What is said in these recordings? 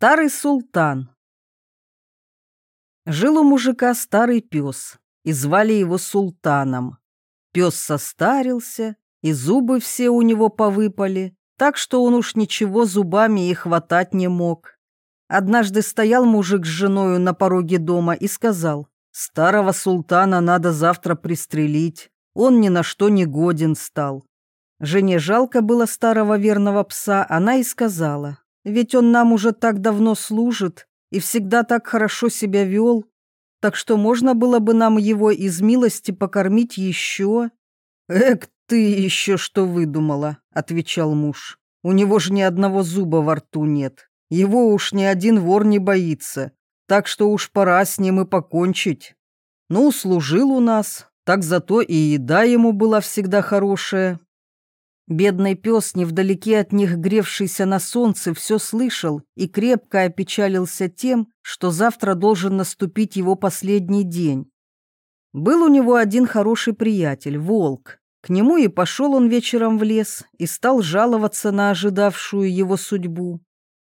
Старый султан. Жил у мужика старый пес, и звали его султаном. Пес состарился, и зубы все у него повыпали, так что он уж ничего зубами и хватать не мог. Однажды стоял мужик с женою на пороге дома и сказал, «Старого султана надо завтра пристрелить, он ни на что не годен стал». Жене жалко было старого верного пса, она и сказала, ведь он нам уже так давно служит и всегда так хорошо себя вел, так что можно было бы нам его из милости покормить еще. «Эк, ты еще что выдумала», — отвечал муж. «У него же ни одного зуба во рту нет. Его уж ни один вор не боится, так что уж пора с ним и покончить. Ну, служил у нас, так зато и еда ему была всегда хорошая, Бедный пес, невдалеке от них гревшийся на солнце, все слышал и крепко опечалился тем, что завтра должен наступить его последний день. Был у него один хороший приятель, волк. К нему и пошел он вечером в лес и стал жаловаться на ожидавшую его судьбу.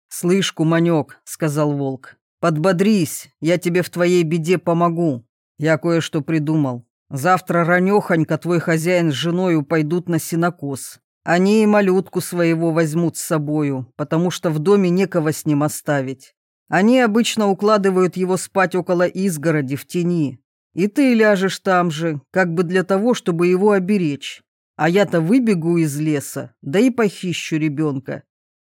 «Слышь, куманек», — сказал волк, — «подбодрись, я тебе в твоей беде помогу. Я кое-что придумал. Завтра ранехонько твой хозяин с женою пойдут на синокос. Они и малютку своего возьмут с собою, потому что в доме некого с ним оставить. Они обычно укладывают его спать около изгороди в тени. И ты ляжешь там же, как бы для того, чтобы его оберечь. А я-то выбегу из леса, да и похищу ребенка.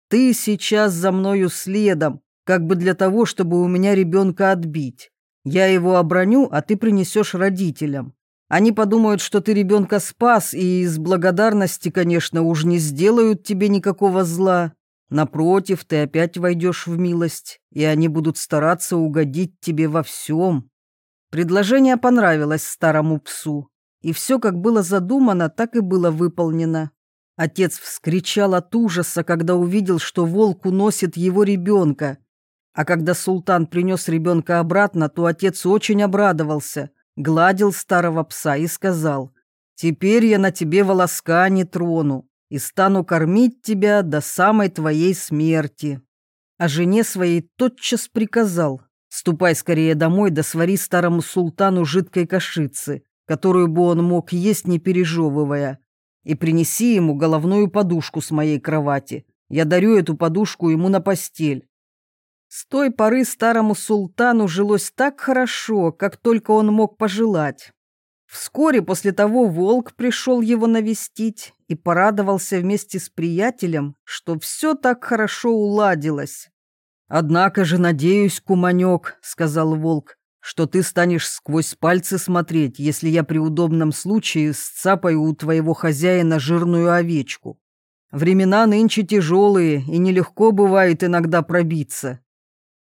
Ты сейчас за мною следом, как бы для того, чтобы у меня ребенка отбить. Я его оброню, а ты принесешь родителям. Они подумают, что ты ребенка спас, и из благодарности, конечно, уж не сделают тебе никакого зла. Напротив, ты опять войдешь в милость, и они будут стараться угодить тебе во всем. Предложение понравилось старому псу, и все, как было задумано, так и было выполнено. Отец вскричал от ужаса, когда увидел, что волк уносит его ребенка. А когда султан принес ребенка обратно, то отец очень обрадовался – гладил старого пса и сказал, «Теперь я на тебе волоска не трону и стану кормить тебя до самой твоей смерти». А жене своей тотчас приказал, «Ступай скорее домой да свари старому султану жидкой кашицы, которую бы он мог есть, не пережевывая, и принеси ему головную подушку с моей кровати. Я дарю эту подушку ему на постель. С той поры старому султану жилось так хорошо, как только он мог пожелать. Вскоре после того волк пришел его навестить и порадовался вместе с приятелем, что все так хорошо уладилось. «Однако же, надеюсь, куманек», — сказал волк, «что ты станешь сквозь пальцы смотреть, если я при удобном случае сцапаю у твоего хозяина жирную овечку. Времена нынче тяжелые, и нелегко бывает иногда пробиться.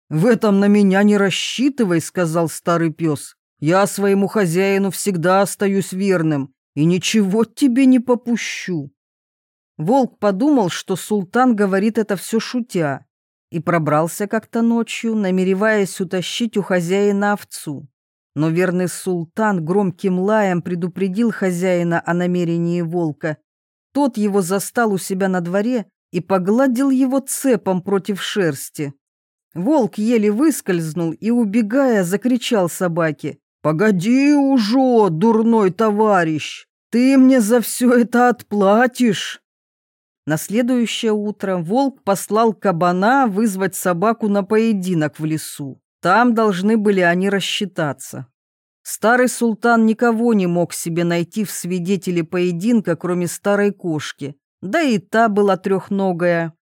«В этом на меня не рассчитывай», — сказал старый пес. «Я своему хозяину всегда остаюсь верным и ничего тебе не попущу». Волк подумал, что султан говорит это все шутя, и пробрался как-то ночью, намереваясь утащить у хозяина овцу. Но верный султан громким лаем предупредил хозяина о намерении волка. Тот его застал у себя на дворе и погладил его цепом против шерсти. Волк еле выскользнул и, убегая, закричал собаке. «Погоди уже, дурной товарищ! Ты мне за все это отплатишь!» На следующее утро волк послал кабана вызвать собаку на поединок в лесу. Там должны были они рассчитаться. Старый султан никого не мог себе найти в свидетели поединка, кроме старой кошки. Да и та была трехногая.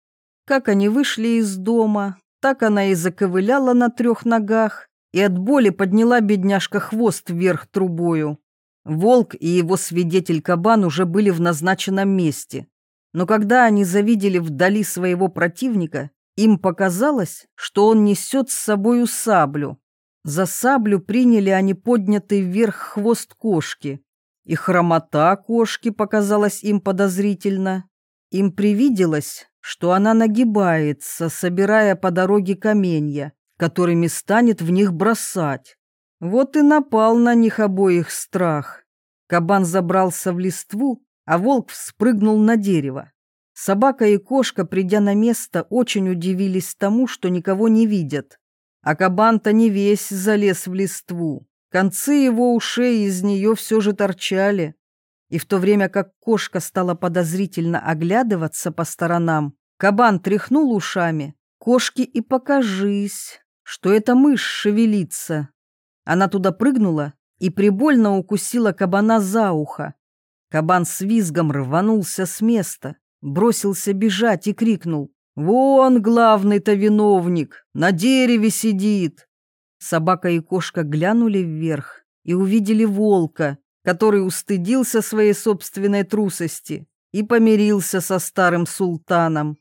Как они вышли из дома, так она и заковыляла на трех ногах, и от боли подняла бедняжка хвост вверх трубою. Волк и его свидетель-кабан уже были в назначенном месте. Но когда они завидели вдали своего противника, им показалось, что он несет с собою саблю. За саблю приняли они поднятый вверх хвост кошки, и хромота кошки показалась им подозрительно. Им привиделось, что она нагибается, собирая по дороге каменья, которыми станет в них бросать. Вот и напал на них обоих страх. Кабан забрался в листву, а волк вспрыгнул на дерево. Собака и кошка, придя на место, очень удивились тому, что никого не видят. А кабан-то не весь залез в листву. Концы его ушей из нее все же торчали. И в то время как кошка стала подозрительно оглядываться по сторонам, кабан тряхнул ушами. Кошке и покажись, что эта мышь шевелится. Она туда прыгнула и прибольно укусила кабана за ухо. Кабан с визгом рванулся с места, бросился бежать и крикнул «Вон главный-то виновник, на дереве сидит!» Собака и кошка глянули вверх и увидели волка, который устыдился своей собственной трусости и помирился со старым султаном.